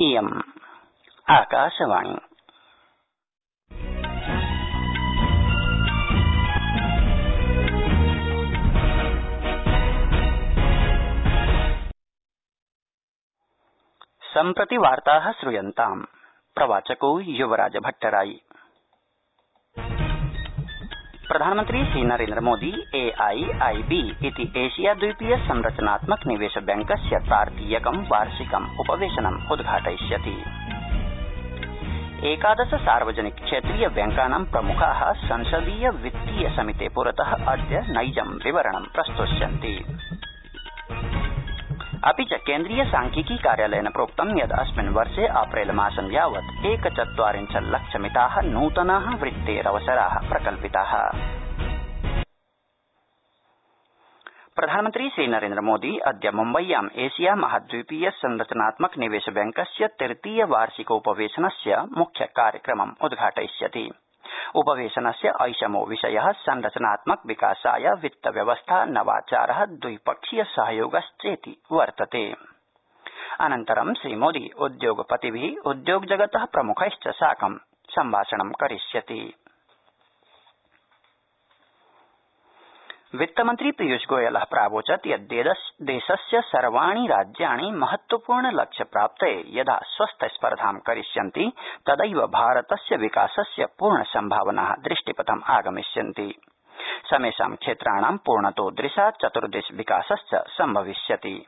इयम् आकाशवाणी। सम्प्रति वार्ता श्रूयन्ताम्। प्रवाचको युवराज भट्टराई प्रधानमन्त्री श्रीनरेन्द्रमोदी एआईआईबी इति एशिया द्वीपीय संरचनात्मक निवेश बैंकस्य तार्कीयकं वार्षिकम् उपवेशनम् उद्घाटयिष्यति। एकादश सार्वजनिक क्षेत्रीय बैंकानां प्रमुखा संसदीय वित्तीय समिते पुरत अद्य नैजं विवरणं प्रस्तोष्यन्ति। अपि च केंद्रीय सांख्यिकी कार्यालयेन प्रोक्तं यत् अस्मिन् वर्षे अप्रैल मासं यावत् एकचत्वारिंशल्लक्षमिता नूतना वृत्तेरवसरा प्रकल्पिता। प्रधानमन्त्री श्रीनरेन्द्रमोदी अद्य मुम्बय्याम् एशिया महाद्वीपीय संरचनात्मक निवेश बैंकस्य तृतीय वार्षिकोपवेशनस्य मुख्य कार्यक्रमम् उद्घाटयिष्यति। उपवेशनस्य ऐषमो विषय संरचनात्मक विकासाय वित्तव्यवस्था नवाचार द्विपक्षीय सहयोगश्चेति वर्तते। अनन्तरं श्रीमोदी उद्योगपतिभि उद्योगजगत प्रमुखैश्च साकं सम्भाषणं करिष्यति। वित्तमन्त्री पीयूषगोयल प्रावोचत् यत् देशस्य सर्वाणि राज्याणि महत्वपूर्ण लक्ष्यप्राप्तये यदा स्वस्थस्पर्धां करिष्यन्ति, तदैव भारतस्य विकासस्य पूर्णसम्भावना दृष्टिपथम् आगमिष्यन्ति। समेषां क्षेत्राणां पूर्णतोदृशा चतुर्दिश विकासश्च सम्भविष्यति।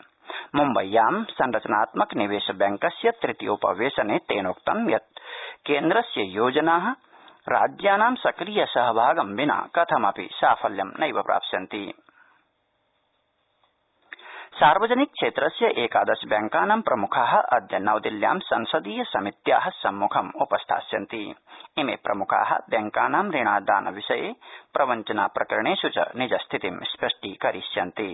मुम्बय्यां संरचनात्मक निवेश बैंकस्य तृतीयोपवेशने तेनोक्तं यत् केन्द्रस्य योजना राज्यानां सक्रिय सहभागं विना कथमपि साफल्यं नैव प्राप्स्यन्ति। सार्वजनिक क्षेत्रस्य एकादश बैंकानां प्रमुखा अद्य नवदिल्ल्यां संसदीय समित्या सम्मुखम् उपस्थास्यन्ति। इमे प्रमुखा बैंकानां ऋणादान विषये प्रवञ्चना प्रकरणेष् च निजस्थितिं स्पष्टीकरिष्यन्ति।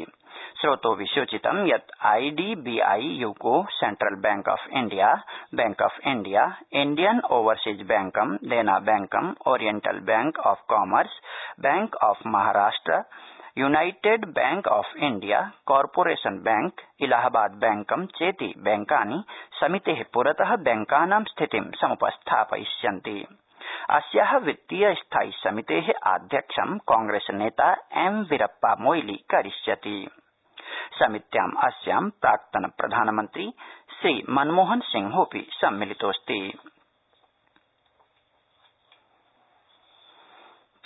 स्रोतोभि सूचितं यत् IDBI UCO central bank of India bank of India Indian overseas बैंकम् Dena बैंकम् oriental bank of commerce bank of Maharashtra united bank of India corporation bank, Allahabad बैंकं चेति बैंकानि, समिते पुरत बैंकानां स्थितिं समुपस्थापयिष्यन्ति। अस्या वित्तीय स्थायि समिते आध्यक्षं कांग्रेस नेता एम वीरप्पा मोइली करिष्यति। समित्याम् अस्यां प्राक्तन प्रधानमन्त्री श्रीमनमोहन सिंहोऽपि सम्मिलितोऽस्ति।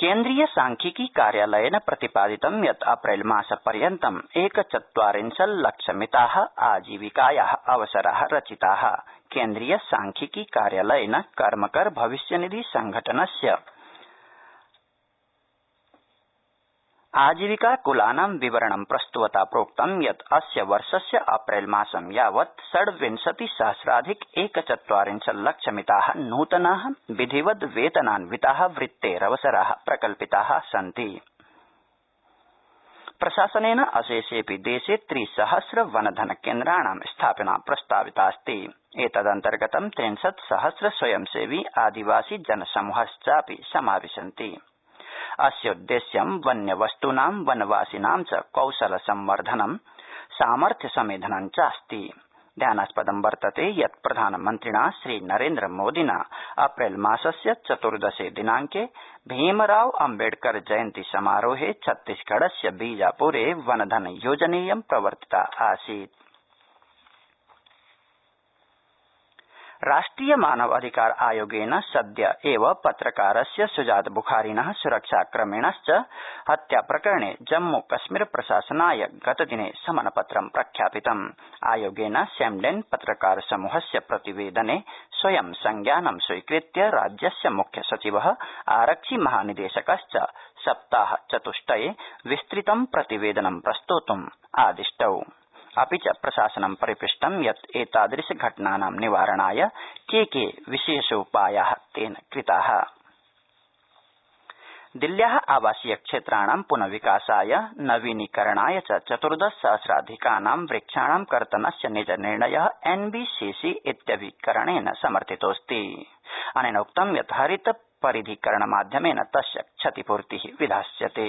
केंद्रीय सांख्यिकी कार्यालयेन प्रतिपादितं यत् अप्रैलमासपर्यन्तम् एकचत्वारिंशल्लक्षमिता आजीविकाया अवसरा रचिता। केंद्रीय सांख्यिकी कार्यालयेन कर्मकर भविष्यनिधि संघटनस्य आजीविका कुलानां विवरणं प्रस्तुवता प्रोक्तं यत् अस्य वर्षस्य अप्रैलमासं यावत् षड्विंशति सहस्राधिक एकचत्वारिंशल्लक्षमिता नूतना विधिवद् वेतनान्विता वृत्तेरवसरा प्रकल्पिता सन्ति। प्रशासनेन अशेषेऽपि देशे त्रिसहस्र वनधन केन्द्राणां स्थापना प्रस्तावितास्ति। एतदन्तर्गतं त्रिंशत् सहस्र स्वयंसेवी आदिवासी जनसमूहश्चापि समाविशन्ति। अस्योद्देश्यं वन्यवस्तूनां, वनवासिनां च कौशल संवर्धनं सामर्थ्य समेधनं चास्ति ध्यानास्पदं वर्तते यत् प्रधानमन्त्रिणा श्रीनरेन्द्रमोदिना अप्रैलमासस्य चतुर्दशे दिनांके भीमराव अंबेडकर जयन्ति समारोहे छत्तीसगढस्य बीजापुरे वनधन योजनेयं प्रवर्तिता आसीत्। राष्ट्रिय मानव अधिकार आयोगेन सद्य एव पत्रकारस्य शुजात बुखारिन सुरक्षाक्रमिणश्च हत्याप्रकरणे जम्मू कश्मीर प्रशासनाय गतदिने समनपत्रं प्रख्यापितम्। आयोगेन सैम्डेन् पत्रकार समूहस्य प्रतिवेदने स्वयं संज्ञानं स्वीकृत्य राज्यस्य मुख्य सचिव आरक्षि महानिदेशकश्च सप्ताह चतुष्टये विस्तृतं प्रतिवेदनं प्रस्तोतुम् आदिष्टौ। अपि च प्रशासनं परिपृष्टं यत् एतादृश घटनानां निवारणाय के के विशेषोपाया तेन कृता। दिल्ल्या आवासीय क्षेत्राणां पुनर्विकासाय नवीनीकरणाय च चतुर्दश सहस्राधिकानां वृक्षाणां कर्तनस्य निज निर्णय एनबीसीसी इत्यभिकरणेन समर्थितोऽस्ति। अनेनोक्तं यत् हरित परिधिकरणमाध्यमेन तस्य क्षतिपूर्ति विधास्यते।